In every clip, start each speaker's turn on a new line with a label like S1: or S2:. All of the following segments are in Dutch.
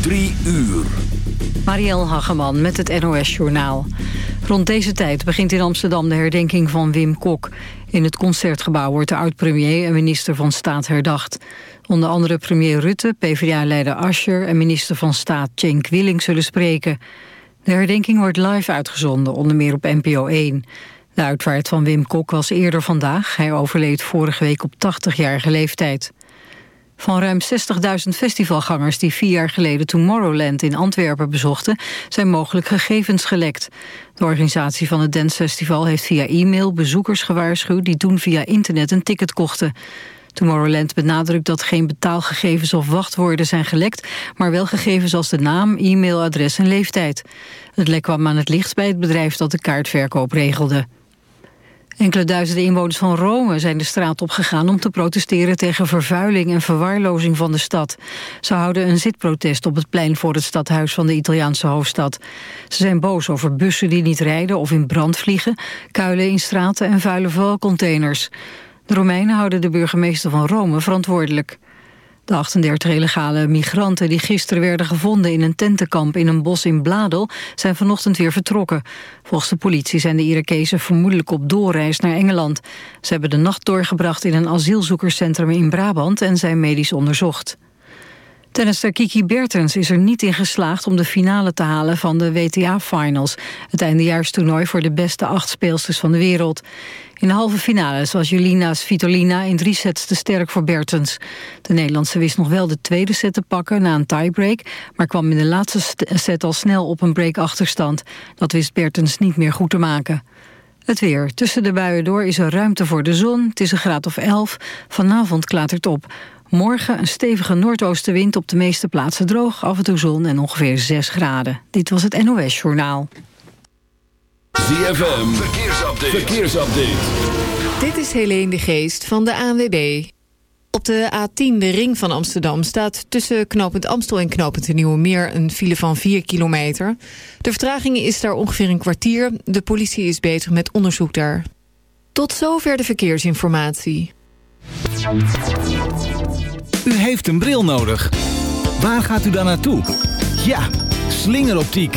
S1: Drie uur.
S2: Marielle Hageman met het NOS Journaal. Rond deze tijd begint in Amsterdam de herdenking van Wim Kok. In het Concertgebouw wordt de oud-premier en minister van Staat herdacht. Onder andere premier Rutte, PvdA-leider Ascher... en minister van Staat Cenk Willing zullen spreken. De herdenking wordt live uitgezonden, onder meer op NPO 1. De uitvaart van Wim Kok was eerder vandaag. Hij overleed vorige week op 80-jarige leeftijd. Van ruim 60.000 festivalgangers die vier jaar geleden Tomorrowland in Antwerpen bezochten, zijn mogelijk gegevens gelekt. De organisatie van het dancefestival heeft via e-mail bezoekers gewaarschuwd die toen via internet een ticket kochten. Tomorrowland benadrukt dat geen betaalgegevens of wachtwoorden zijn gelekt, maar wel gegevens als de naam, e-mailadres en leeftijd. Het lek kwam aan het licht bij het bedrijf dat de kaartverkoop regelde. Enkele duizenden inwoners van Rome zijn de straat opgegaan om te protesteren tegen vervuiling en verwaarlozing van de stad. Ze houden een zitprotest op het plein voor het stadhuis van de Italiaanse hoofdstad. Ze zijn boos over bussen die niet rijden of in brand vliegen, kuilen in straten en vuile vuilcontainers. De Romeinen houden de burgemeester van Rome verantwoordelijk. De 38 illegale migranten die gisteren werden gevonden in een tentenkamp in een bos in Bladel zijn vanochtend weer vertrokken. Volgens de politie zijn de Irakezen vermoedelijk op doorreis naar Engeland. Ze hebben de nacht doorgebracht in een asielzoekerscentrum in Brabant en zijn medisch onderzocht. Tennister Kiki Bertens is er niet in geslaagd om de finale te halen van de WTA-finals, het eindejaarstoernooi voor de beste acht speelsters van de wereld. In de halve finales was Julina Svitolina in drie sets te sterk voor Bertens. De Nederlandse wist nog wel de tweede set te pakken na een tiebreak... maar kwam in de laatste set al snel op een break-achterstand. Dat wist Bertens niet meer goed te maken. Het weer. Tussen de buien door is er ruimte voor de zon. Het is een graad of 11. Vanavond klaart het op. Morgen een stevige noordoostenwind op de meeste plaatsen droog. Af en toe zon en ongeveer 6 graden. Dit was het NOS Journaal.
S1: ZFM, verkeersupdate. verkeersupdate.
S3: Dit is Helene de Geest van de ANWB. Op de A10, de ring van Amsterdam, staat tussen knooppunt Amstel en knooppunt de Nieuwe Meer een file van 4 kilometer. De vertraging is daar ongeveer een kwartier. De politie is bezig met onderzoek daar. Tot zover de verkeersinformatie.
S4: U heeft een bril nodig. Waar gaat u dan naartoe? Ja, slingeroptiek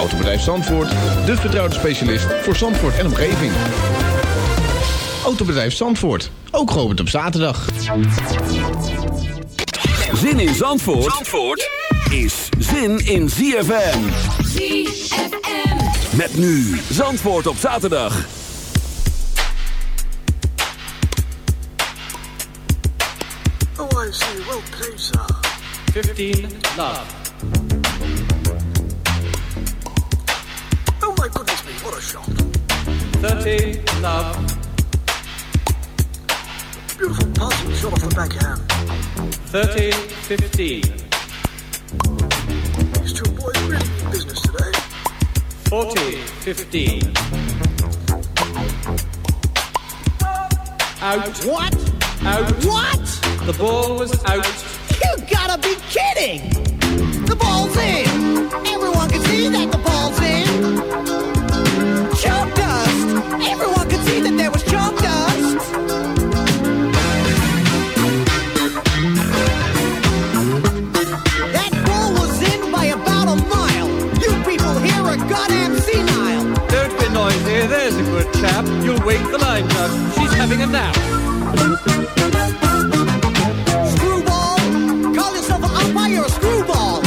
S5: Autobedrijf Zandvoort, de vertrouwde specialist voor Zandvoort en omgeving. Autobedrijf Zandvoort, ook geopend op zaterdag.
S1: Zin in Zandvoort, Zandvoort is zin in ZFM.
S6: ZFM.
S1: Met nu Zandvoort op zaterdag.
S7: Oh, I see. Well played, sir.
S8: 15 love. 30 love.
S7: Beautiful passing shot off the backhand.
S8: 30 15.
S7: These two boys really mean business today.
S8: 40 15. Out.
S9: What?
S8: Out.
S9: What?
S8: The ball was out.
S9: You gotta be kidding! The ball's in! Everyone can see that the ball's in! Chalk dust! Everyone could see that there was chalk dust. There's a good
S8: chap. You'll wake the. She's having a nap.
S9: Screwball, call yourself an umpire screwball.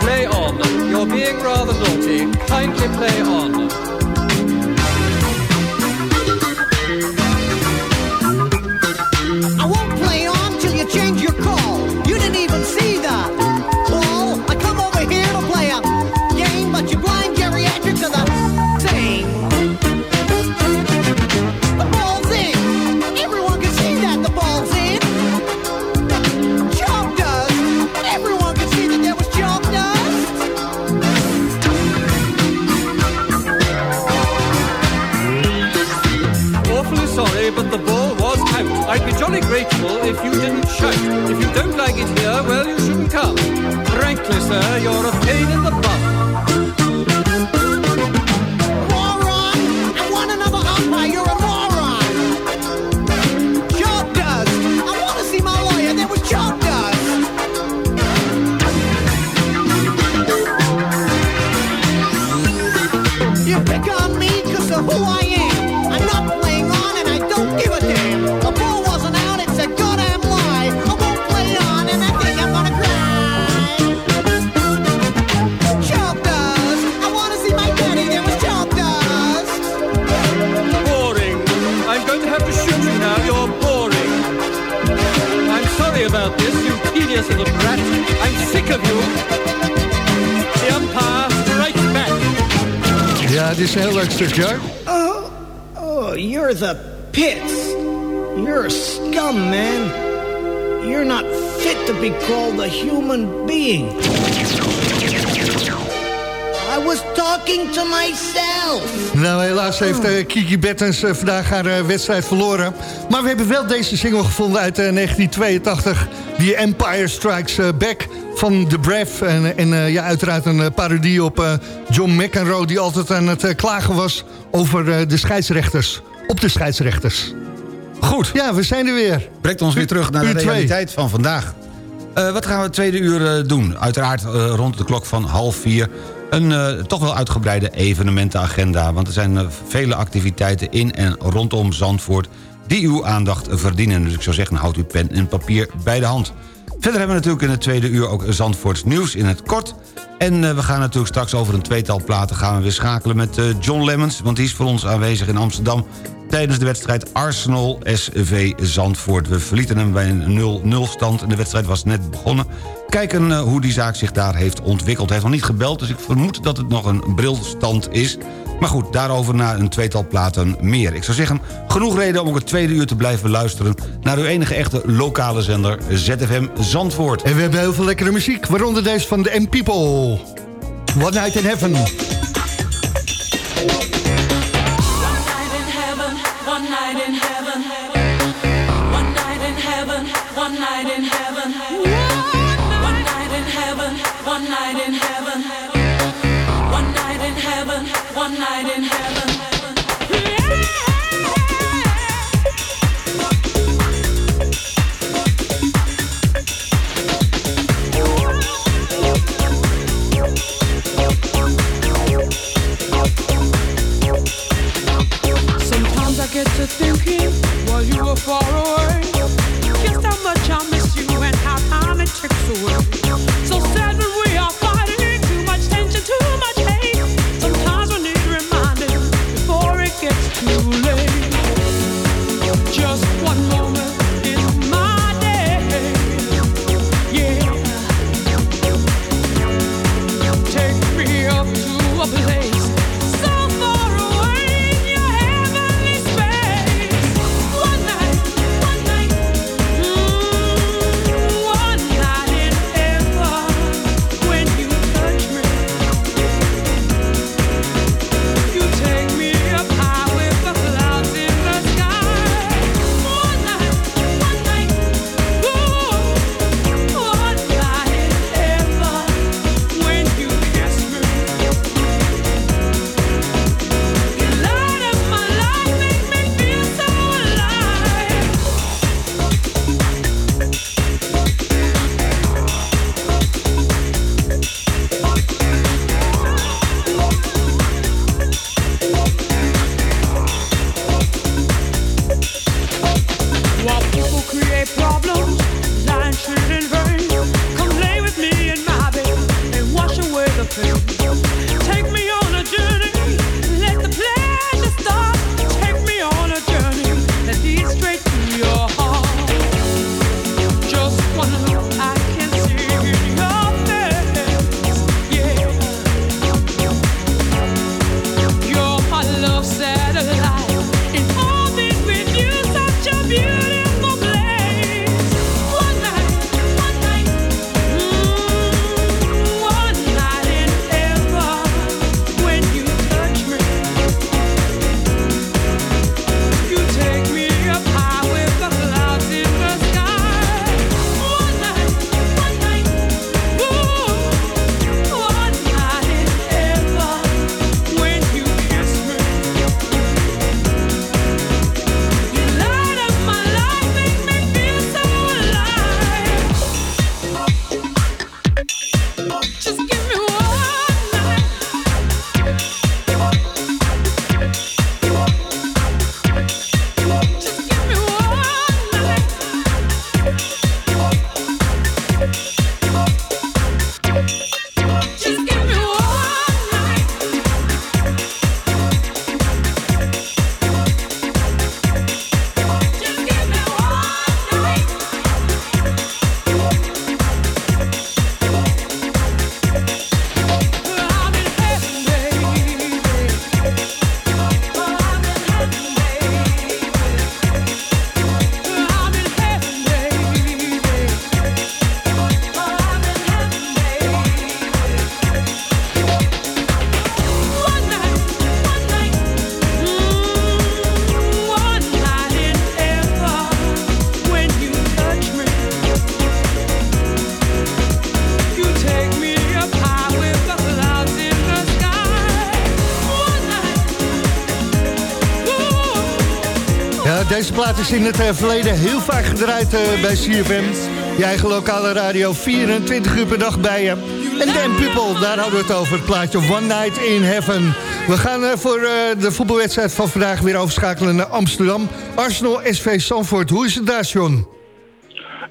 S8: Play on. You're being rather naughty. Kindly play on.
S6: Kiki Bettens eh, vandaag haar eh, wedstrijd verloren. Maar we hebben wel deze single gevonden uit eh, 1982. Die Empire Strikes eh, Back van The Breath. En, en eh, ja, uiteraard een eh, parodie op eh, John McEnroe... die altijd aan het eh, klagen was over eh, de scheidsrechters. Op de scheidsrechters.
S10: Goed.
S6: Ja, we zijn er weer.
S10: Brengt ons weer terug naar de realiteit van vandaag. Eh, wat gaan we het tweede uur eh, doen? Uiteraard eh, rond de klok van half vier... een eh, toch wel uitgebreide evenementenagenda... want er zijn eh, vele activiteiten in en rondom Zandvoort... die uw aandacht verdienen. Dus ik zou zeggen, houd uw pen en papier bij de hand. Verder hebben we natuurlijk in het tweede uur ook Zandvoorts nieuws in het kort... En eh, we gaan natuurlijk straks over een tweetal platen gaan we weer schakelen met John Lemmens... want die is voor ons aanwezig in Amsterdam... tijdens de wedstrijd Arsenal SV Zandvoort. We verlieten hem bij een 0-0 stand en de wedstrijd was net begonnen. Kijken eh, hoe die zaak zich daar heeft ontwikkeld. Hij heeft nog niet gebeld, dus ik vermoed dat het nog een brilstand is... Maar goed, daarover na een tweetal platen meer. Ik zou zeggen, genoeg reden om ook het tweede uur te blijven luisteren... naar uw enige echte lokale zender ZFM Zandvoort.
S6: En we hebben heel veel lekkere muziek, waaronder deze van de M-People. One Night in Heaven.
S11: to thinking while you were far away. Just how much I miss you and how time it ticks away. So sad when we are fighting, too much tension, too much hate. Sometimes we need reminding
S6: before it gets too late. Just one. Plaat is in het eh, verleden heel vaak gedraaid eh, bij CFM. Je eigen lokale radio, 24 uur per dag bij je. En Dan People, daar hadden we het over, het plaatje One Night in Heaven. We gaan eh, voor de voetbalwedstrijd van vandaag weer overschakelen naar Amsterdam. Arsenal SV Sanford, hoe is het daar, John?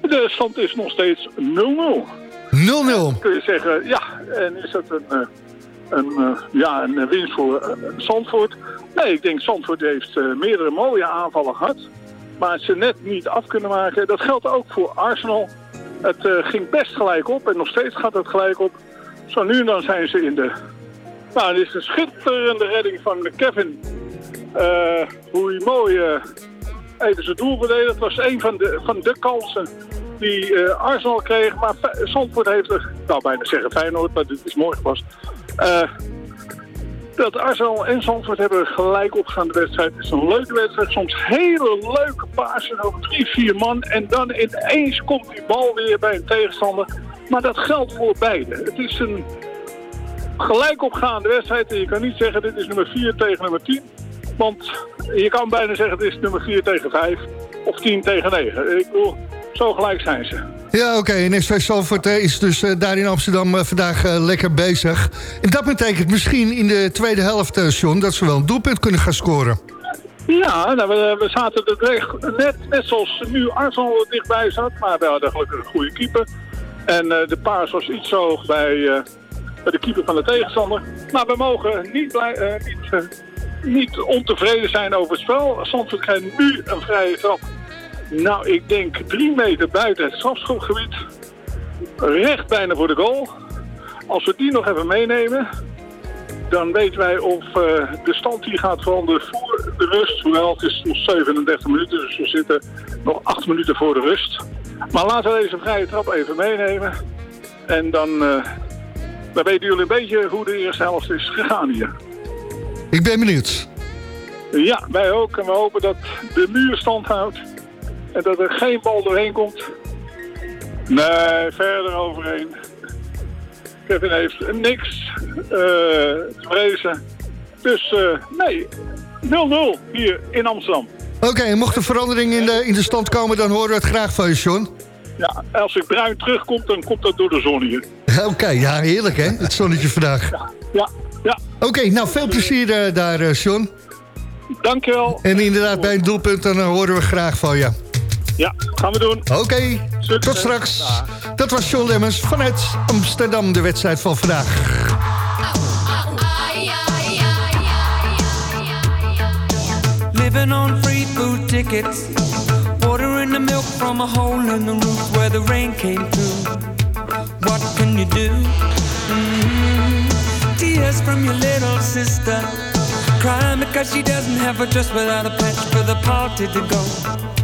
S12: De stand is nog steeds 0-0.
S6: 0-0.
S12: Kun je zeggen, ja, en is het een, een, ja, een winst voor Zandvoort? Nee, ik denk Zandvoort heeft meerdere mooie aanvallen gehad. Maar ze net niet af kunnen maken. Dat geldt ook voor Arsenal. Het eh, ging best gelijk op en nog steeds gaat het gelijk op. Zo nu en dan zijn ze in de... Nou, dit is een schitterende redding van Kevin. Eh, hoe mooi eh, even zijn doel verdedigd. Het was een van de, van de kansen die Arsenal kreeg. Maar Zandvoort heeft er, nou bijna zeggen Feyenoord, maar dit is mooi gepast. Dat Arsenal en Zandvoort hebben gelijk opgaan de wedstrijd. Het is een leuke wedstrijd. Soms hele leuke pasen over drie, vier man. En dan ineens komt die bal weer bij een tegenstander. Maar dat geldt voor beide. Het is een gelijk opgaande wedstrijd. En je kan niet zeggen dit is nummer 4 tegen nummer 10. Want je kan bijna zeggen het is nummer 4 tegen 5. Of 10 tegen 9. Ik bedoel, zo gelijk zijn ze.
S6: Ja, oké. En SV Salford eh, is dus eh, daar in Amsterdam eh, vandaag lekker bezig. En dat betekent misschien in de tweede helft, John... dat ze wel een doelpunt kunnen gaan scoren.
S12: Ja, nou, we, zaten net, net zoals nu Arsenal dichtbij zat. Maar we hadden gelukkig een goede keeper. En de paas was iets zo hoog bij, bij de keeper van de tegenstander. Maar we mogen niet, blij, niet, niet ontevreden zijn over het spel. Zandvoort krijgt nu een vrije trap. Nou, ik denk drie meter buiten het strafschopgebied. Recht bijna voor de goal. Als we die nog even meenemen, dan weten wij of eh, de stand hier gaat veranderen voor de rust. Hoewel het is nog 37 minuten, dus we zitten nog 8 minuten voor de rust. Maar laten we deze vrije trap even meenemen. En dan, eh, dan weten jullie een beetje hoe de eerste helft is gegaan hier.
S6: Ik ben benieuwd.
S12: Ja, wij ook. En we hopen dat de muur stand houdt. En dat er geen bal doorheen komt. Nee, verder overheen. Kevin heeft niks eh, te vrezen. Dus eh, nee, 0-0 hier in Amsterdam.
S6: Oké, mocht er verandering in de, in de stand komen... dan horen we het graag van je, John.
S12: Ja, als ik bruin terugkomt, dan komt dat door de zon hier.
S6: Oké, ja, heerlijk hè, het zonnetje vandaag.
S12: Ja, ja.
S6: Oké, nou veel plezier eh, daar, John.
S12: Dankjewel.
S6: En inderdaad, bij een doelpunt, dan horen we graag van je.
S12: Ja, gaan we doen.
S6: Oké, tot straks. Dat was John Lemmens vanuit Amsterdam, de wedstrijd van vandaag.
S13: Living on free food tickets. Watering the milk from a hole in the roof where the rain came through. What can you do? Mm. Tears from your little sister. Crying because she doesn't have a dress without a patch for the party to go.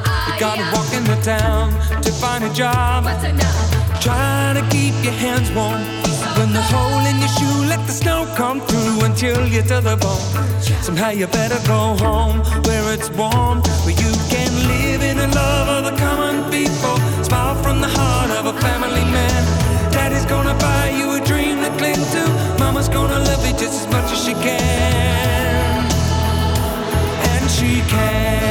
S13: gotta walk in the town to find a job. Try to keep your hands warm. When the hole in your shoe, let the snow come through until you're to the bone. Somehow you better go home where it's warm, where you can live in the love of the common people. Smile from the heart of a family man. Daddy's gonna buy you a dream to cling to. Mama's gonna love you just as much as she can. And she can.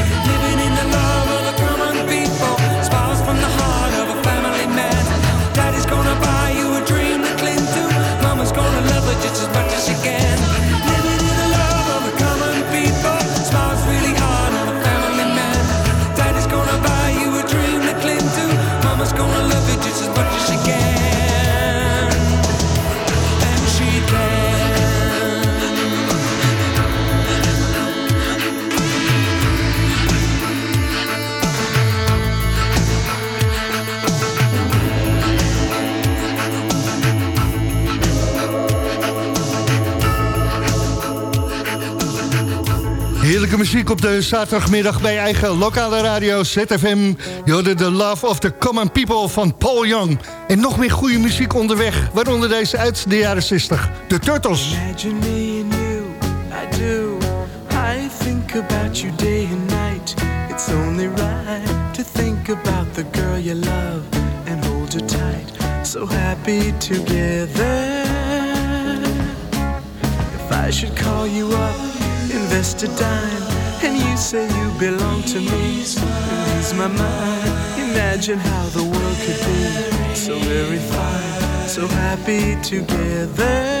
S6: Heerlijke muziek op de zaterdagmiddag bij eigen lokale radio ZFM. Je hoorde The Love of the Common People van Paul Young. En nog meer goede muziek onderweg, waaronder deze uit de jaren 60. De Turtles.
S14: Imagine me and you, I do. I think about you day and night. It's only right to think about the girl you love and hold her tight. So happy together. If I should call you up, invest a dime, and you say you belong to me, lose my mind. Imagine how the world could be so very fine, so happy together.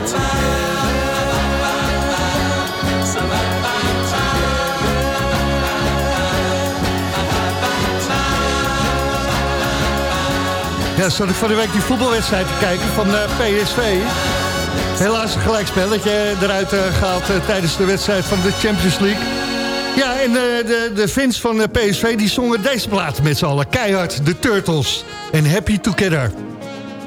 S6: Ja, zat ik van de week die voetbalwedstrijd te kijken van eh, PSV. Helaas een gelijkspelletje eruit eh, gehaald eh, tijdens de wedstrijd van de Champions League. Ja, en de, de, de fans van eh, PSV die zongen deze plaat met z'n allen. Keihard, de Turtles en Happy Together.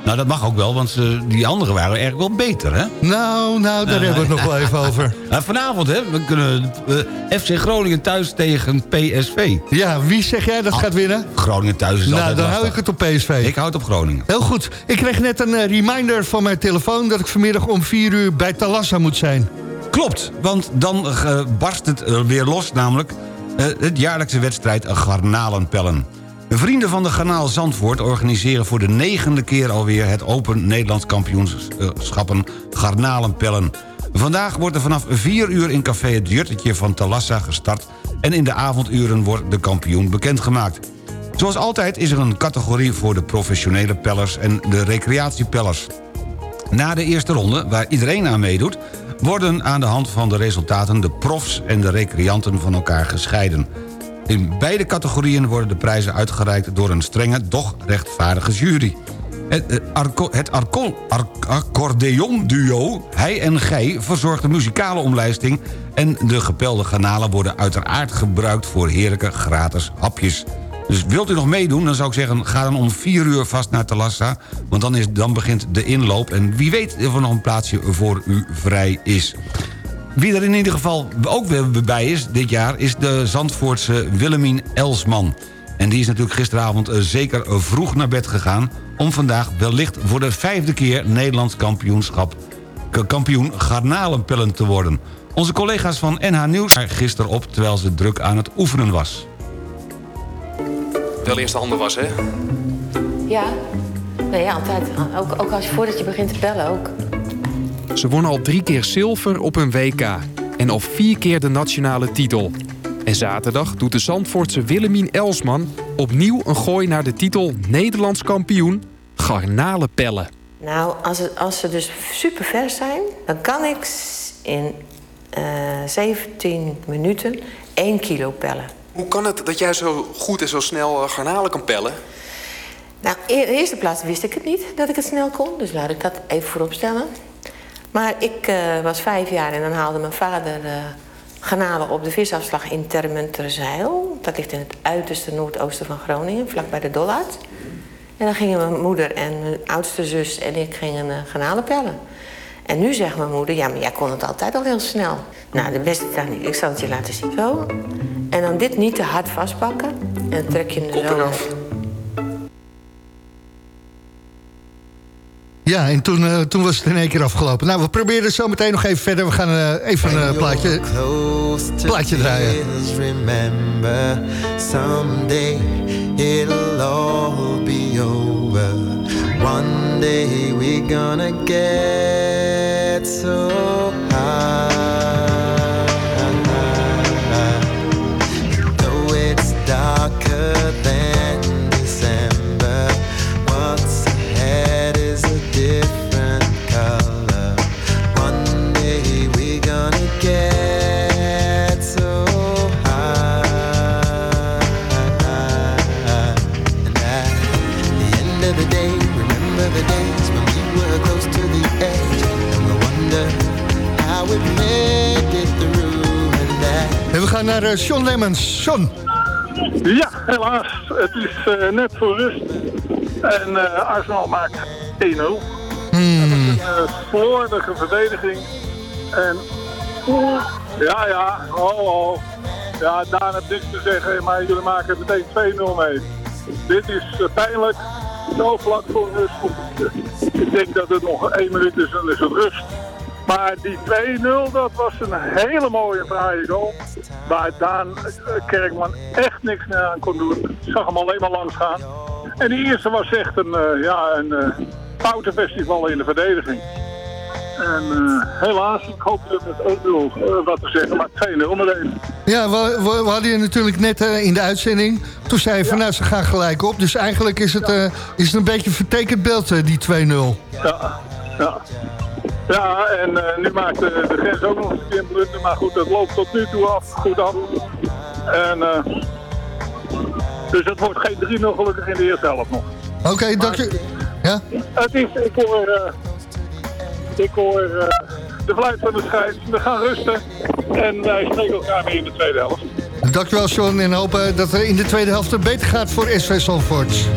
S10: Nou, dat mag ook wel, want die anderen waren eigenlijk wel beter, hè?
S6: Nou, nou, daar hebben we het nog wel even over.
S10: Nou, vanavond, hè, we kunnen eh, FC Groningen thuis tegen PSV.
S6: Ja, wie zeg jij dat
S10: Ah,
S6: gaat winnen?
S10: Groningen thuis is
S6: Nou,
S10: altijd
S6: dan hou ik het op PSV.
S10: Ik houd op Groningen.
S6: Heel goed. Ik kreeg net een eh, reminder van mijn telefoon... dat ik vanmiddag om 4 uur bij Talassa moet zijn.
S10: Klopt, want dan eh, barst het weer los, namelijk het jaarlijkse wedstrijd Garnalenpellen. De vrienden van de Garnaal Zandvoort organiseren voor de negende keer alweer... het Open Nederlands Kampioenschappen Garnalenpellen. Vandaag wordt er vanaf 4 uur in café Het Juttetje van Talassa gestart... en in de avonduren wordt de kampioen bekendgemaakt. Zoals altijd is er een categorie voor de professionele pellers en de recreatiepellers. Na de eerste ronde, waar iedereen aan meedoet... worden aan de hand van de resultaten de profs en de recreanten van elkaar gescheiden. In beide categorieën worden de prijzen uitgereikt door een strenge, doch rechtvaardige jury. Het, eh, het arco- ar- accordeon-duo Hij en Gij verzorgt de muzikale omlijsting... en de gepelde garnalen worden uiteraard gebruikt voor heerlijke gratis hapjes. Dus wilt u nog meedoen, dan zou ik zeggen... ga dan om 4 uur vast naar Talassa, want dan, is, dan begint de inloop... en wie weet of er nog een plaatsje voor u vrij is. Wie er in ieder geval ook weer bij is dit jaar... is de Zandvoortse Willemien Elsman. En die is natuurlijk gisteravond eh, zeker vroeg naar bed gegaan... om vandaag wellicht voor de vijfde keer Nederlands kampioenschap... kampioen garnalenpellen te worden. Onze collega's van NH Nieuws waren gisteren op... terwijl ze druk aan het oefenen was.
S15: Wel eerst de handen wassen, hè?
S16: Ja. Nee, ja, altijd. Ook, ook als je voordat je begint te bellen ook.
S15: Ze won al drie keer zilver op een WK. En al vier keer de nationale titel. En zaterdag doet de Zandvoortse Willemien Elsman... opnieuw een gooi naar de titel Nederlands kampioen garnalenpellen.
S16: Nou, als, het, als ze dus super vers zijn, dan kan ik in eh 17 minuten 1 kilo pellen.
S15: Hoe kan het dat jij zo goed en zo snel eh, garnalen kan pellen?
S16: Nou, in de eerste plaats wist ik het niet dat ik het snel kon, dus laat ik dat even voorop stellen. Maar ik eh, was vijf jaar en dan haalde mijn vader garnalen op de visafslag in Termenterzeil. Dat ligt in het uiterste noordoosten van Groningen, vlakbij de Dollard. En dan gingen mijn moeder en mijn oudste zus en ik gingen uh, pellen. En nu zegt mijn moeder, ja, maar jij kon het altijd al heel snel. Nou, de beste techniek, ik zal het je laten zien. Zo. En dan dit niet te hard vastpakken. En dan trek je hem er zo uit.
S6: Ja, en toen, eh, toen was het in één keer afgelopen. Nou, we proberen zo meteen nog even verder. We gaan eh, even een eh, plaatje, plaatje draaien.
S17: Remember someday it'll all be over. One day we're gonna get so high.
S6: Gaan naar eh, Sean Lemmens. Sean.
S12: Ja, helaas. Het is eh, net voor rust. En eh, Arsenal maakt 1-0. Een uh, slordige verdediging. En oeh, ja, ja, oh, oh. Ja, Daan heeft niks te zeggen, maar jullie maken meteen 2-0 mee. Dit is pijnlijk. Zo vlak voor rust. Ik denk dat het nog één minuut is, dan is het rust. Maar die 2-0, dat was een hele mooie vrije goal. Waar Daan eh, Kerkman echt niks meer aan kon doen. Ik zag hem alleen maar langs gaan. En die eerste was echt een, eh, ja, een eh, foutenfestival in de verdediging. En helaas, ik hoop dat het 1-0 eh, wat te zeggen, maar 2-0 meteen.
S6: Ja, we, we, we hadden je natuurlijk net in de uitzending. Toen zei je van nou, ze gaan gelijk op. Dus eigenlijk is het, is het een beetje een vertekend beeld, die 2-0.
S12: Ja, ja. Ja, en eh, nu maakt de, de grens ook nog een keer blunder. Maar goed, dat loopt tot nu toe af, goed af. En, eh, dus het wordt geen 3-0 gelukkig in de eerste helft nog.
S6: Oké, dank je. Ja?
S12: Het is, ik hoor, eh, ik hoor eh, de fluit van de scheids. We gaan rusten en wij spreken elkaar weer in de tweede helft.
S6: Dankjewel, Sean. En hopen dat het in de tweede helft beter gaat voor SV Zandvoort.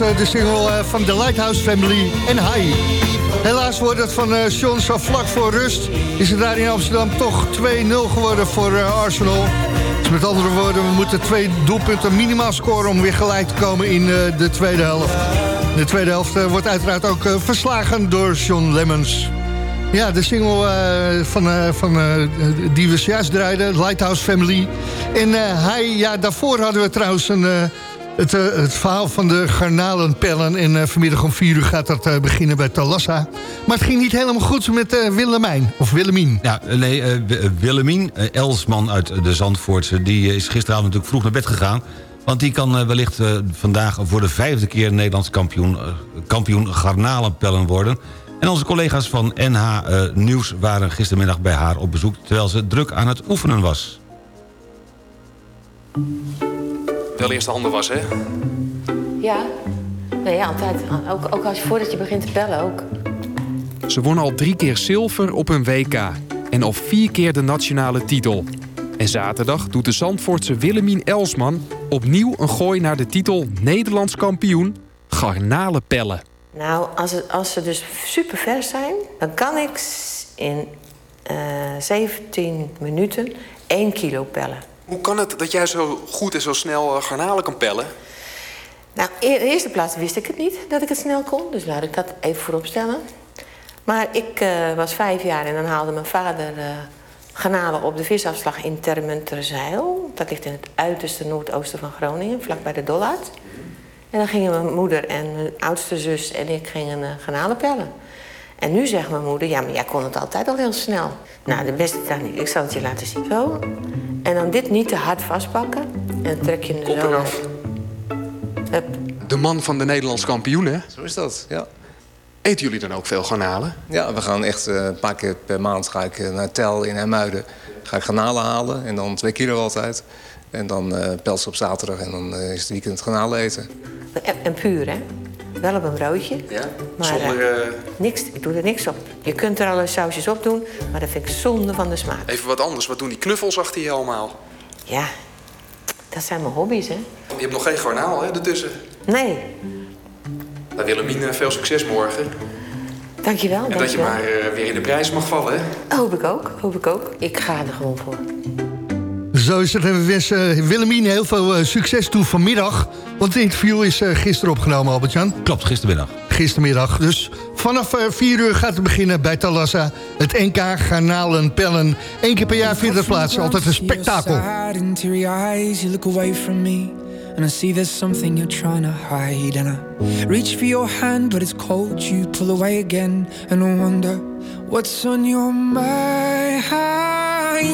S6: Eh, de single eh, van The Lighthouse Family en Hi. Helaas wordt het van eh Sean zo vlak voor rust. Is het daar in Amsterdam toch 2-0 geworden voor Arsenal. Dus met andere woorden, we moeten twee doelpunten minimaal scoren... om weer gelijk te komen in de tweede helft. De tweede helft wordt uiteraard ook verslagen door Sean Lemmens. Ja, de single van, van, eh, die we juist draaiden, Lighthouse Family. En hij, ja, daarvoor hadden we trouwens een, het, eh, het verhaal van de garnalenpellen. En eh, vanmiddag om vier uur gaat dat eh, beginnen bij Talassa. Maar het ging niet helemaal goed met Willemijn, of Willemien.
S10: Ja, nee, Willemien Elsman uit de Zandvoortse... die is gisteravond natuurlijk vroeg naar bed gegaan. Want die kan wellicht vandaag voor de vijfde keer... Nederlands kampioen, kampioen garnalenpellen worden. En onze collega's van NH Nieuws waren gistermiddag bij haar op bezoek... terwijl ze druk aan het oefenen was.
S15: Wel eerst de handen wassen, hè?
S16: Ja. Nee, ja, altijd. Ook, ook als je voordat je begint te bellen ook.
S15: Ze won al drie keer zilver op een WK. En al vier keer de nationale titel. En zaterdag doet de Zandvoortse Willemien Elsman... opnieuw een gooi naar de titel Nederlands kampioen garnalenpellen.
S16: Nou, als, het, als ze dus super vers zijn, dan kan ik in eh 17 minuten 1 kilo pellen.
S15: Hoe kan het dat jij zo goed en zo snel eh, garnalen kan pellen?
S16: Nou, in de eerste plaats wist ik het niet dat ik het snel kon, dus laat ik dat even voorop stellen. Maar ik eh, was vijf jaar en dan haalde mijn vader eh garnalen op de visafslag in Termunterzeil. Dat ligt in het uiterste noordoosten van Groningen, vlakbij de Dollard. En dan gingen mijn moeder en mijn oudste zus en ik gingen uh, garnalen pellen. En nu zegt mijn moeder, ja, maar jij kon het altijd al heel snel. Nou, de beste techniek, ik zal het je laten zien. Zo. En dan dit niet te hard vastpakken. En dan trek je hem er zo. Hup.
S15: De man van de Nederlands kampioen, hè?
S18: Zo is dat, ja.
S15: Eten jullie dan ook veel garnalen?
S18: Ja, we gaan echt eh, een paar keer per maand ga ik eh, naar Tel in Hermuiden. Ga ik garnalen halen en dan twee kilo altijd. En dan eh pels op zaterdag en dan is het weekend garnalen eten.
S16: En, en puur, hè? Wel op een broodje.
S15: Ja?
S16: Maar
S15: Zonder,
S16: eh,
S15: eh,
S16: niks, ik doe er niks op. Je kunt er alle sausjes op doen, maar dat vind ik zonde van de smaak.
S15: Even wat anders. Wat doen die knuffels achter je allemaal?
S16: Ja, dat zijn mijn hobby's, hè?
S15: Je hebt nog geen garnaal, hè, ertussen.
S16: Nee,
S15: Nou, Willemien, veel succes morgen.
S16: dankjewel.
S15: En dat je maar eh, weer in de prijs mag vallen, hè?
S16: Hoop ik ook, hoop ik ook. Ik ga er gewoon voor.
S6: Zo is het. En we wensen Willemien heel veel eh, succes toe vanmiddag. Want het interview is eh, gisteren opgenomen, Albert-Jan.
S10: Klopt, gistermiddag.
S6: Gistermiddag. Dus vanaf eh, 4 uur gaat het beginnen bij Talassa. Het NK Garnalen Pellen. Eén keer per jaar vindt het plaats. Altijd een spektakel.
S19: Sad and teary eyes, you look away from me. And I see there's something you're trying to hide. And I reach for your hand, but it's cold. You pull away again. And I wonder what's on your mind.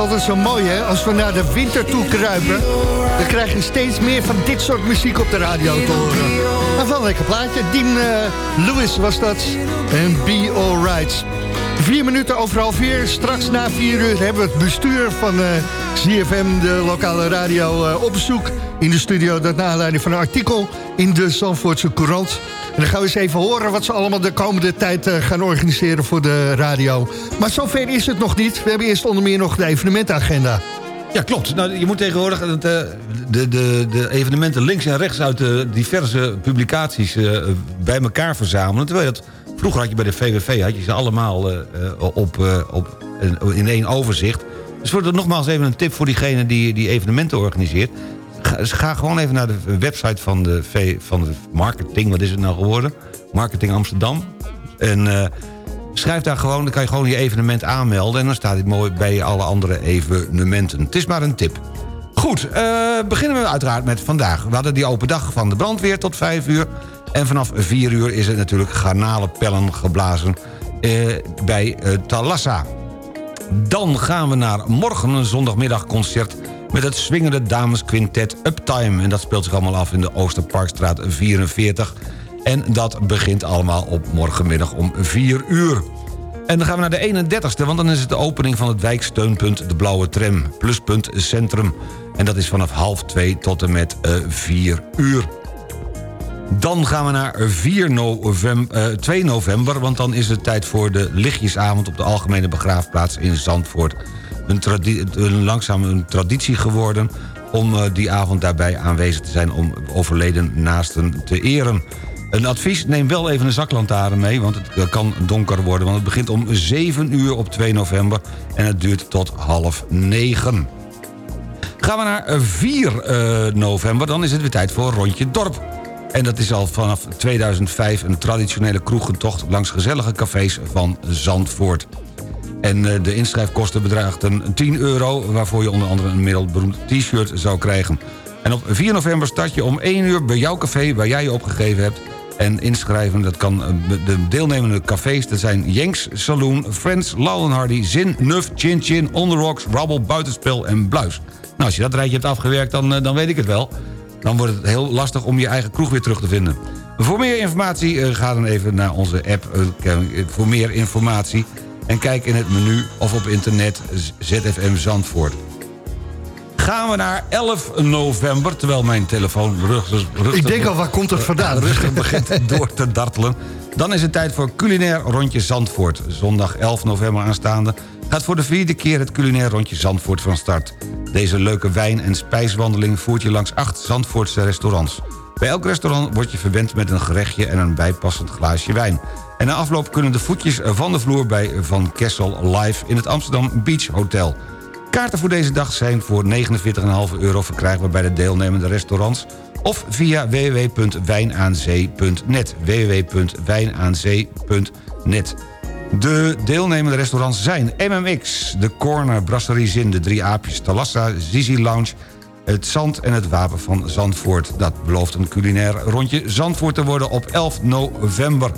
S6: altijd zo mooi, hè? Als we naar de winter toe kruipen... dan krijg je steeds meer van dit soort muziek op de radio te horen. Maar wel een lekker plaatje. Dean eh, Lewis was dat. En Be Alright. Vier minuten over half vier. Straks na vier uur hebben we het bestuur van eh ZFM, de lokale radio, eh, op bezoek in de studio. Dat naar van een artikel in de Zandvoortse Courant. En dan gaan we eens even horen wat ze allemaal de komende tijd eh, gaan organiseren voor de radio. Maar zover is het nog niet. We hebben eerst onder meer nog de evenementagenda.
S10: Ja, klopt. Nou, je moet tegenwoordig eh, de, de, de evenementen links en rechts... uit de diverse publicaties eh, bij elkaar verzamelen. Terwijl dat, vroeger had je bij de VWV had je ze allemaal eh, eh, op, eh, op, in één overzicht. Dus voor nogmaals even een tip voor diegene die, die evenementen organiseert. Ga, ga gewoon even naar de website van de, van de marketing. Wat is het nou geworden? Marketing Amsterdam. En... eh, Schrijf daar gewoon, dan kan je gewoon je evenement aanmelden... en dan staat dit mooi bij alle andere evenementen. Het is maar een tip. Goed, eh, beginnen we uiteraard met vandaag. We hadden die open dag van de brandweer tot 5 uur. En vanaf 4 uur is het natuurlijk garnalenpellen geblazen eh, bij Talassa. Dan gaan we naar morgen een zondagmiddagconcert... met het swingende damesquintet Uptime. En dat speelt zich allemaal af in de Oosterparkstraat 44... En dat begint allemaal op morgenmiddag om 4 uur. En dan gaan we naar de 31ste, want dan is het de opening van het wijksteunpunt De Blauwe Tram, pluspunt Centrum. En dat is vanaf half 2 tot en met eh 4 uur. Dan gaan we naar 4 november, eh, 2 november, want dan is het tijd voor de lichtjesavond... op de Algemene Begraafplaats in Zandvoort. Een, een langzaam een traditie geworden om eh, die avond daarbij aanwezig te zijn... om overleden naasten te eren. Een advies, neem wel even een zaklantaarn mee... want het eh, kan donker worden. Want het begint om 7 uur op 2 november... en het duurt tot half 9. Gaan we naar eh, 4 eh, november, dan is het weer tijd voor Rondje Dorp. En dat is al vanaf 2005 een traditionele kroegentocht... langs gezellige cafés van Zandvoort. En eh, de inschrijfkosten bedraagt een 10 euro... waarvoor je onder andere een middelberoemd t-shirt zou krijgen. En op 4 november start je om 1 uur bij jouw café... waar jij je opgegeven hebt. En inschrijven, dat kan eh, de deelnemende cafés... dat zijn Jenks, Saloon, Friends, Law Hardy... Zin, Nuf, Chin Chin, On The Rocks, Rabbel, Buitenspel en Bluis. Nou, als je dat rijtje hebt afgewerkt, dan, eh, dan weet ik het wel. Dan wordt het heel lastig om je eigen kroeg weer terug te vinden. Voor meer informatie, ga dan even naar onze app... voor meer informatie... en kijk in het menu of op internet ZFM Zandvoort. Gaan we naar 11 november, terwijl mijn telefoon rustig...
S6: Ik denk al, waar komt het vandaan?
S10: Rustig begint door te dartelen. Dan is het tijd voor culinair rondje Zandvoort. Zondag 11 november aanstaande gaat voor de vierde keer het culinair rondje Zandvoort van start. Deze leuke wijn- en spijswandeling voert je langs acht Zandvoortse restaurants. Bij elk restaurant word je verwend met een gerechtje en een bijpassend glaasje wijn. En na afloop kunnen de voetjes van de vloer bij Van Kessel Live... in het Amsterdam Beach Hotel. Kaarten voor deze dag zijn voor 49,5 euro verkrijgbaar bij de deelnemende restaurants... of via www.wijnaanzee.net. www.wijnaanzee.net. De deelnemende restaurants zijn MMX, De Corner, Brasserie Zin... De Drie Aapjes, Talassa, Zizi Lounge... Het Zand en het Wapen van Zandvoort. Dat belooft een culinair rondje Zandvoort te worden op 11 november.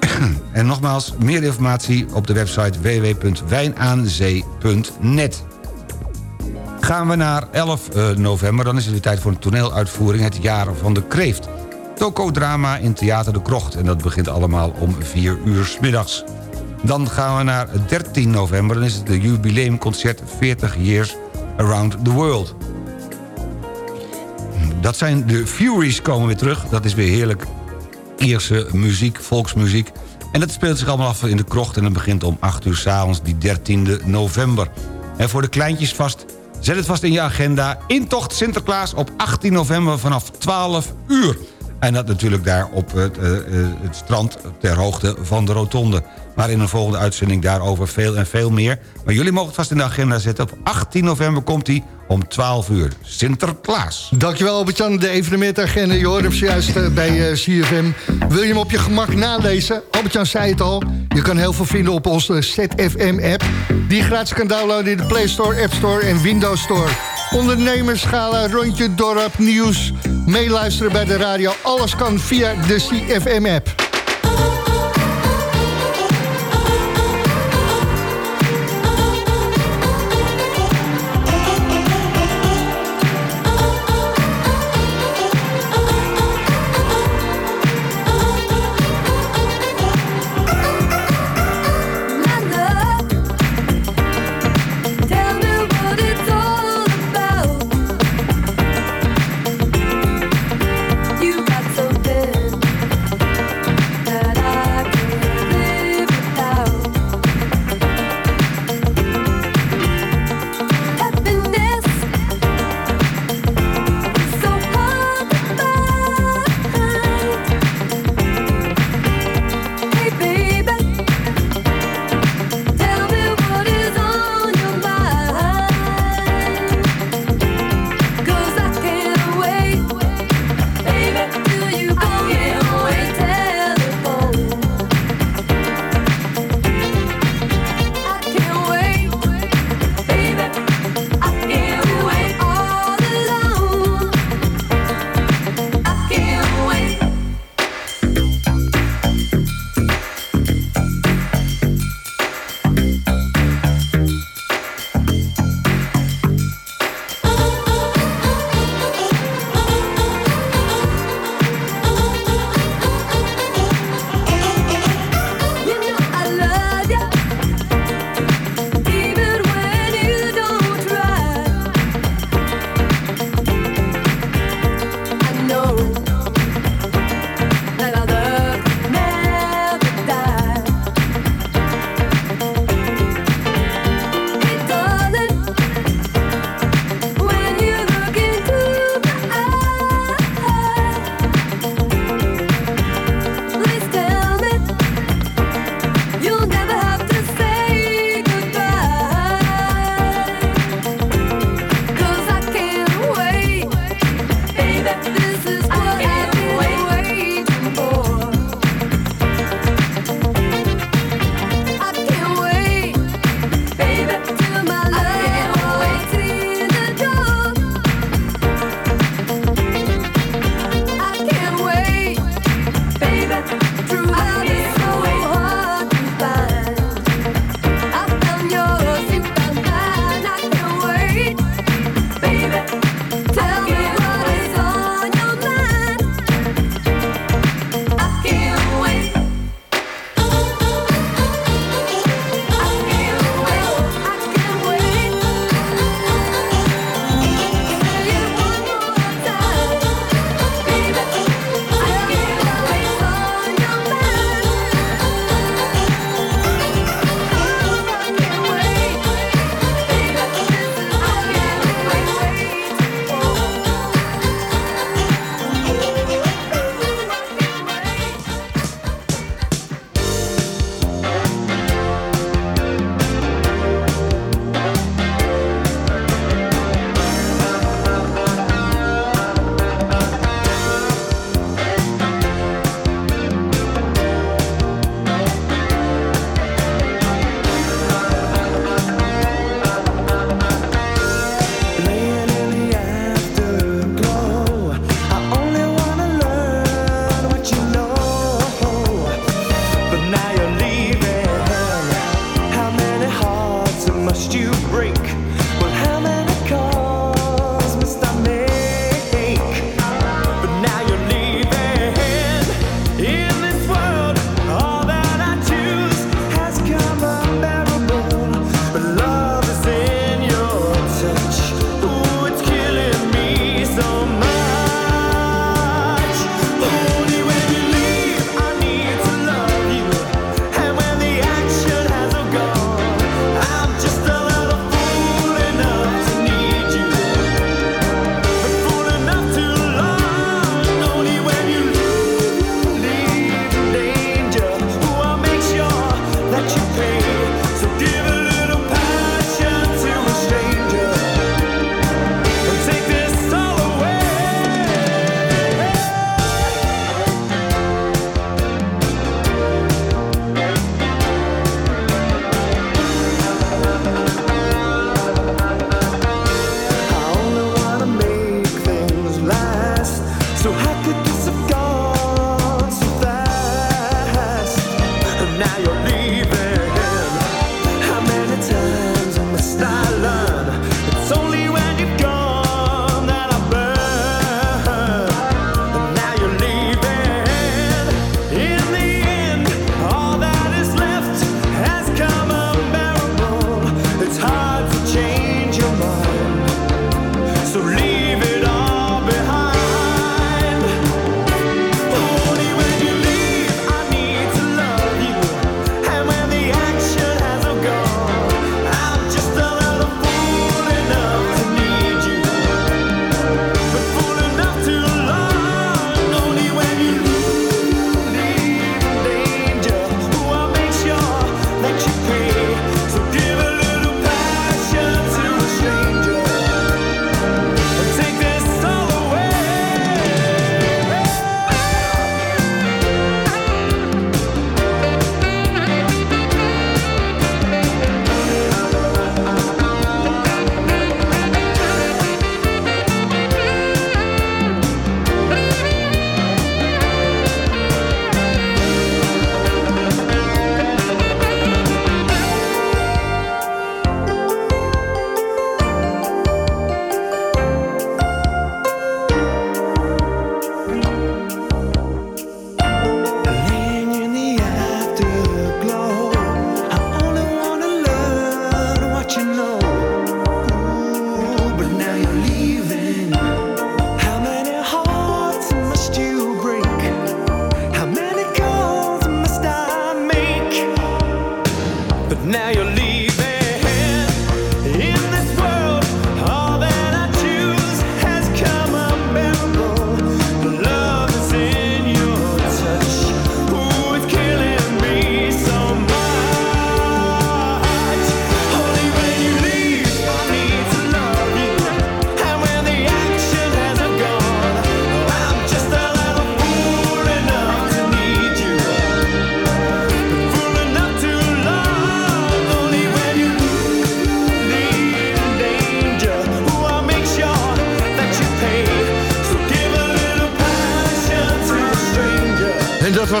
S10: en nogmaals, meer informatie op de website www.wijnaanzee.net. Gaan we naar 11 eh, november, dan is het weer tijd voor een toneeluitvoering... Het Jaar van de Kreeft. Tokodrama in Theater de Krocht. En dat begint allemaal om 4 uur 's middags. Dan gaan we naar 13 november, dan is het de jubileumconcert 40 Years Around the World. Dat zijn de Furies komen weer terug. Dat is weer heerlijk Ierse muziek, volksmuziek. En dat speelt zich allemaal af in de krocht... en dat begint om 8 uur s'avonds, die 13e november. En voor de kleintjes vast, zet het vast in je agenda... Intocht Sinterklaas op 18 november vanaf 12 uur. En dat natuurlijk daar op het, eh, eh, het strand ter hoogte van de rotonde. Maar in een volgende uitzending daarover veel en veel meer. Maar jullie mogen het vast in de agenda zetten. Op 18 november komt hij om 12 uur. Sinterklaas.
S20: Dankjewel Albert-Jan, de evenementagenda. Je hoort hem zojuist eh, bij eh, CFM. Wil je hem op je gemak nalezen? Albert-Jan zei het al. Je kan heel veel vinden op onze ZFM-app. Die gratis kan downloaden in de Play Store, App Store en Windows Store. Ondernemerschala, rondje dorp, nieuws. Meeluisteren bij de radio. Alles kan via de CFM-app.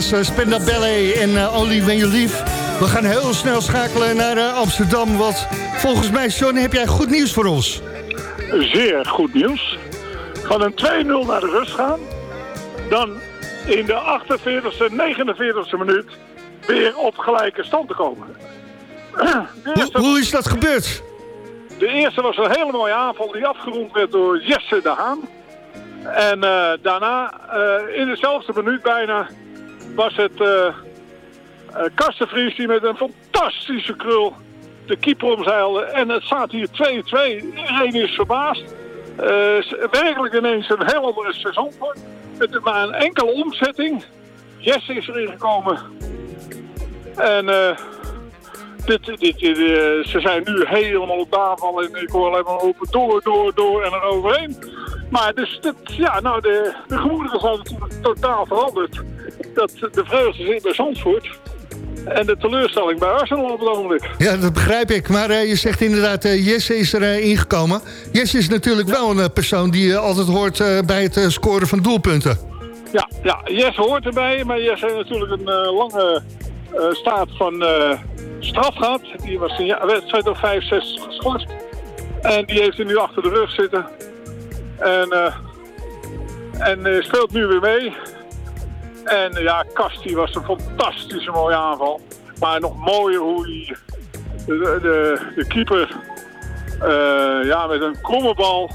S6: Was uh, Spenda Ballet en uh, Only When You Leave. We gaan heel snel schakelen naar uh, Amsterdam. Want volgens mij, John, heb jij goed nieuws voor ons?
S12: Zeer goed nieuws. Van een 2-0 naar de rust gaan. Dan in de 48e, 49e minuut weer op gelijke stand te komen.
S6: Hoe, hoe is dat gebeurd?
S12: De eerste was een hele mooie aanval die afgerond werd door Jesse de Haan. En uh, daarna, uh, in dezelfde minuut bijna, was het uh, uh, Kastenvries die met een fantastische krul de keeper omzeilde. En het staat hier 2-2. Iedereen is verbaasd. Uh, werkelijk ineens een heel andere seizoen. Met maar een enkele omzetting. Jesse is erin gekomen. En dit, dit, ze zijn nu helemaal op aanval. En ik hoor alleen maar open door, door, door en eroverheen. Maar dus, dit, ja, nou, de, de gemoederen zijn natuurlijk totaal veranderd. Dat de vreugde zit bij Zandvoort. En de teleurstelling bij Arsenal op het ogenblik.
S6: Ja, dat begrijp ik. Maar uh, je zegt inderdaad, uh, Jesse is er uh, ingekomen. Jesse is natuurlijk wel een persoon die altijd hoort bij het scoren van doelpunten.
S12: Ja, ja, Jesse hoort erbij. Maar Jesse heeft natuurlijk een lange staat van straf gehad. Die was in ja, wedstrijd of 5, 6 geschorst. En die heeft hij nu achter de rug zitten. En, en speelt nu weer mee. En ja, Kasti was een fantastische mooie aanval. Maar nog mooier hoe hij de, de, de keeper uh, ja, met een kromme bal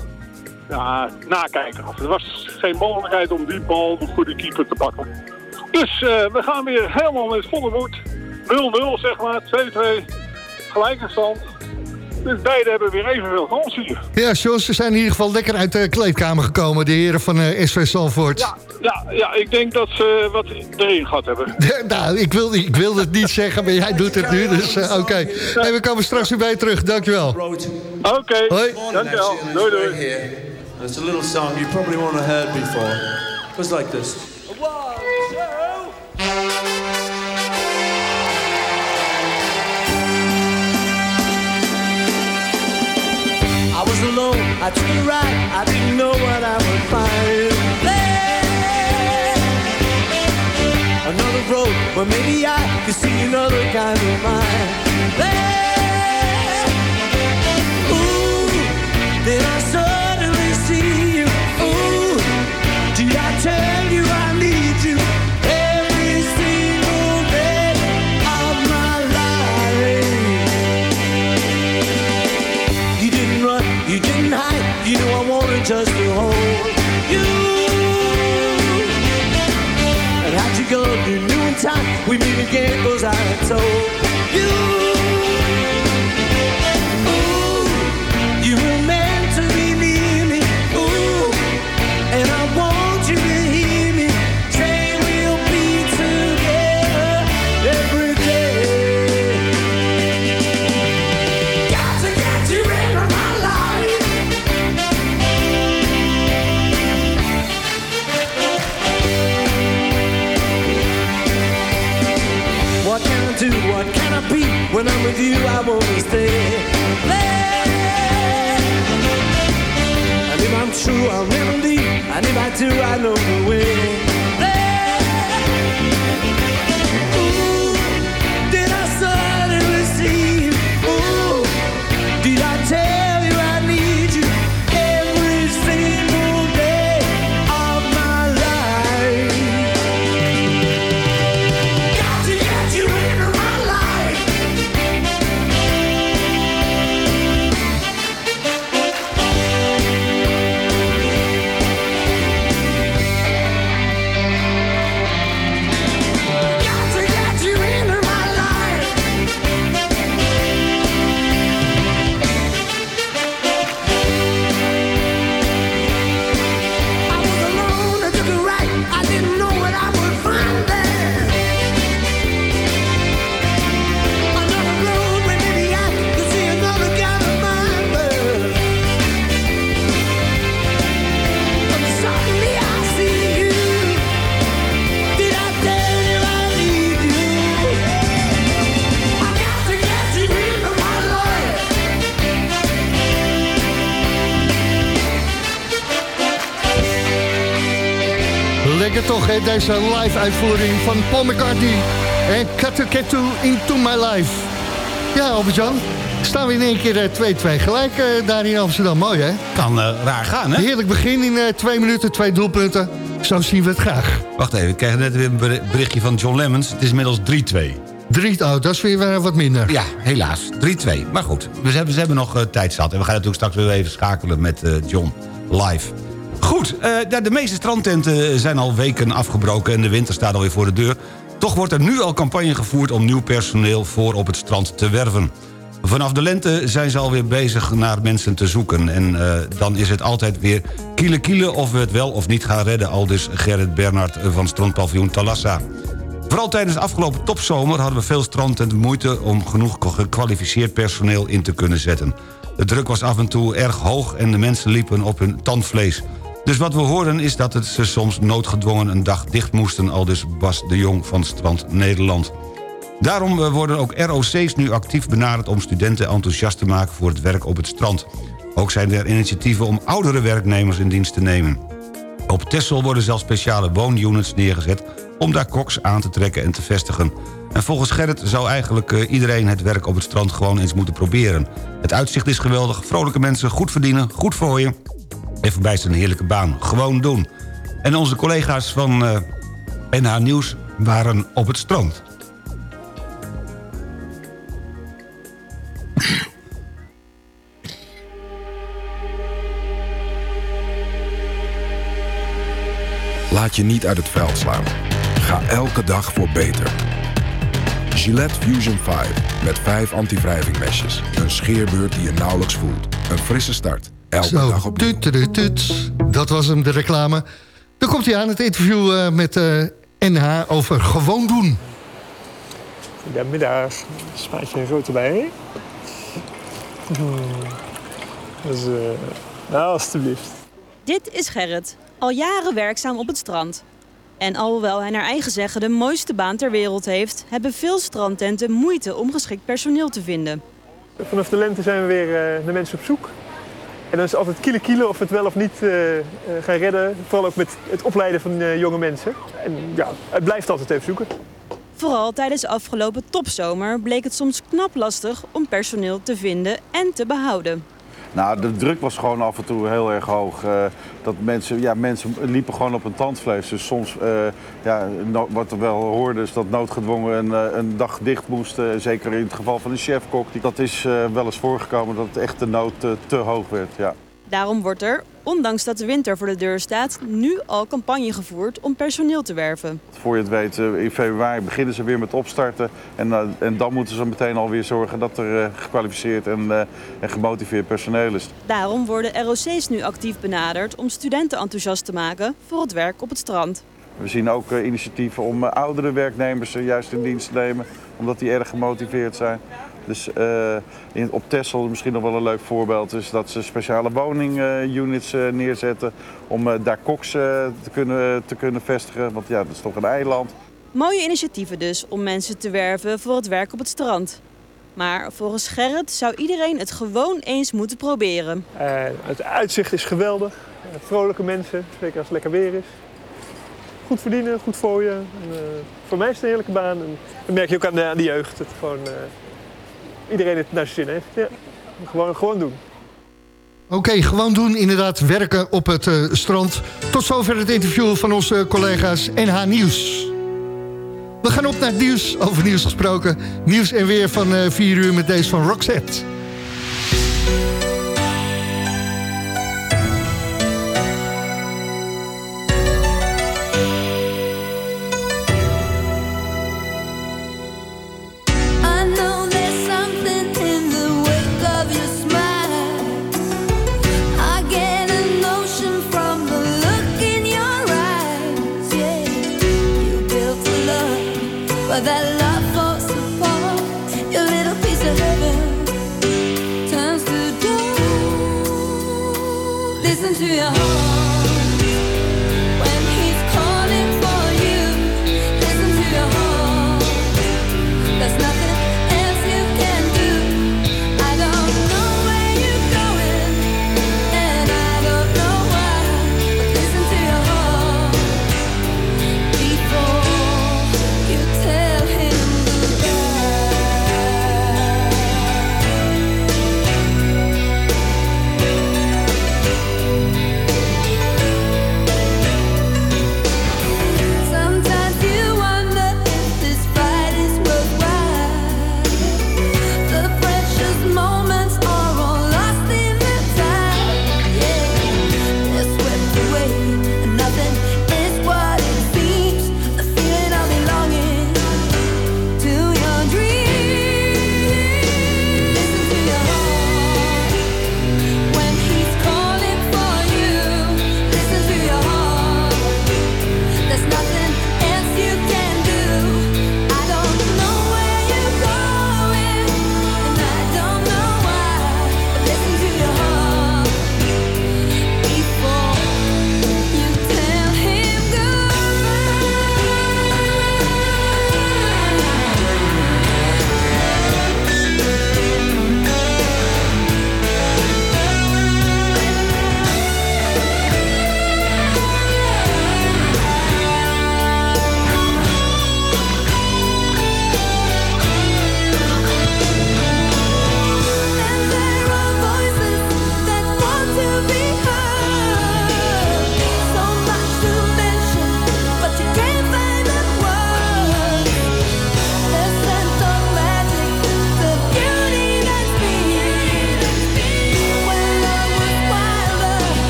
S12: ja, nakijken. Er was geen mogelijkheid om die bal de keeper te pakken. Dus uh, we gaan weer helemaal met volle moed. 0-0 zeg maar, 2-2. Gelijke stand. Dus beide hebben weer evenveel kans hier.
S6: Ja, Jos, ze zijn in ieder geval lekker uit de kleedkamer gekomen, de heren van uh, SV Salvoort.
S12: Ja, ja, ja, ik denk dat ze wat erin gehad hebben.
S6: nou, ik wilde, ik wilde het niet zeggen, maar jij doet het nu, dus uh, oké. Okay. Hey, we komen straks weer bij je terug, dankjewel.
S12: Oké, okay. Hoi. dankjewel. Doei, doei.
S21: It's a little song you probably won't have heard before. It goes like this.
S14: I was alone, I took a ride, I didn't know what I would find road where maybe I could see another kind of mind there. Ooh, then I suddenly we meet again, cause I told do, I know the way.
S6: Deze live uitvoering van Paul McCartney. En to Into My Life. Ja, Albert-Jan, staan we in één keer eh, 2-2 gelijk eh, daar in Amsterdam. Mooi, hè?
S10: Kan eh, raar gaan, hè?
S6: Heerlijk begin in eh, twee minuten, twee doelpunten. Zo zien we het graag.
S10: Wacht even, ik kreeg net weer een ber- berichtje van John Lemmens. Het is inmiddels 3-2.
S6: Drie, oh, dat is weer eh, wat minder.
S10: Ja, helaas. 3-2. Maar goed, we hebben, we hebben nog eh, tijd zat. En we gaan natuurlijk straks weer even schakelen met eh, John live. Eh, de, de meeste strandtenten zijn al weken afgebroken... en de winter staat alweer voor de deur. Toch wordt er nu al campagne gevoerd om nieuw personeel voor op het strand te werven. Vanaf de lente zijn ze alweer bezig naar mensen te zoeken. En eh, dan is het altijd weer kiele kiele of we het wel of niet gaan redden... aldus Gerrit Bernhard van strandpaviljoen Talassa. Vooral tijdens de afgelopen topzomer hadden we veel strandtenten moeite... om genoeg gekwalificeerd personeel in te kunnen zetten. De druk was af en toe erg hoog en de mensen liepen op hun tandvlees. Dus wat we hoorden is dat het ze soms noodgedwongen een dag dicht moesten... aldus Bas de Jong van Strand Nederland. Daarom eh, worden ook ROC's nu actief benaderd om studenten enthousiast te maken voor het werk op het strand. Ook zijn er initiatieven om oudere werknemers in dienst te nemen. Op Texel worden zelfs speciale woonunits neergezet om daar koks aan te trekken en te vestigen. En volgens Gerrit zou eigenlijk eh, iedereen het werk op het strand gewoon eens moeten proberen. Het uitzicht is geweldig, vrolijke mensen, goed verdienen, goed voor je. En voorbij is een heerlijke baan. Gewoon doen. En onze collega's van eh NH Nieuws waren op het strand.
S22: Laat je niet uit het veld slaan. Ga elke dag voor beter. Gillette Fusion 5 met 5 anti-wrijvingmesjes. Een scheerbeurt die je nauwelijks voelt. Een frisse start. Elke
S6: Zo,
S22: dag opnieuw.
S6: tut, tut, tut. Dat was hem, de reclame. Dan komt hij aan, het interview eh, met eh, NH over gewoon doen.
S23: Goedemiddag. Spuitje rood erbij. Hmm. Dus, eh, nou, alstublieft.
S24: Dit is Gerrit, al jaren werkzaam op het strand. En alhoewel hij naar eigen zeggen de mooiste baan ter wereld heeft... hebben veel strandtenten moeite om geschikt personeel te vinden.
S23: Vanaf de lente zijn we weer eh, naar mensen op zoek. En dan is altijd kiele of we het wel of niet eh, eh, gaan redden. Vooral ook met het opleiden van eh, jonge mensen. En ja, het blijft altijd even zoeken.
S24: Vooral tijdens de afgelopen topzomer bleek het soms knap lastig om personeel te vinden en te behouden.
S25: Nou, de druk was gewoon af en toe heel erg hoog. Eh, dat mensen, ja, mensen liepen gewoon op een tandvlees. Dus soms, eh, ja, wat we wel hoorden, is dat noodgedwongen een, eh, een dag dicht moest. eh, zeker in het geval van de chefkok. Dat is wel eens voorgekomen dat echt de nood te hoog werd. Ja.
S24: Daarom wordt er, ondanks dat de winter voor de deur staat... nu al campagne gevoerd om personeel te werven.
S25: Voor je het weet, eh, in februari beginnen ze weer met opstarten. En, eh, en dan moeten ze meteen alweer zorgen dat er eh, gekwalificeerd en, en gemotiveerd personeel is.
S24: Daarom worden ROC's nu actief benaderd om studenten enthousiast te maken voor het werk op het strand.
S25: We zien ook initiatieven om oudere werknemers juist in dienst te nemen, omdat die erg gemotiveerd zijn. Dus eh, in, op Texel misschien nog wel een leuk voorbeeld is dat ze speciale woningunits eh, neerzetten om eh, daar koks eh, te, kunnen, te kunnen vestigen. Want ja, dat is toch een eiland.
S24: Mooie initiatieven dus om mensen te werven voor het werk op het strand. Maar volgens Gerrit zou iedereen het gewoon eens moeten proberen.
S23: Eh, het uitzicht is geweldig. Vrolijke mensen, zeker als het lekker weer is. Goed verdienen, goed voor je. En, eh, voor mij is het een heerlijke baan. En dat merk je ook aan de, aan de jeugd. Dat gewoon, eh, iedereen het naar zin heeft. Gewoon, gewoon doen.
S6: Oké, gewoon doen. Inderdaad, werken op het eh, strand. Tot zover het interview van onze collega's NH Nieuws. We gaan op naar het nieuws. Over nieuws gesproken. Nieuws en weer van eh 4 uur met deze van Roxette.
S14: Yeah.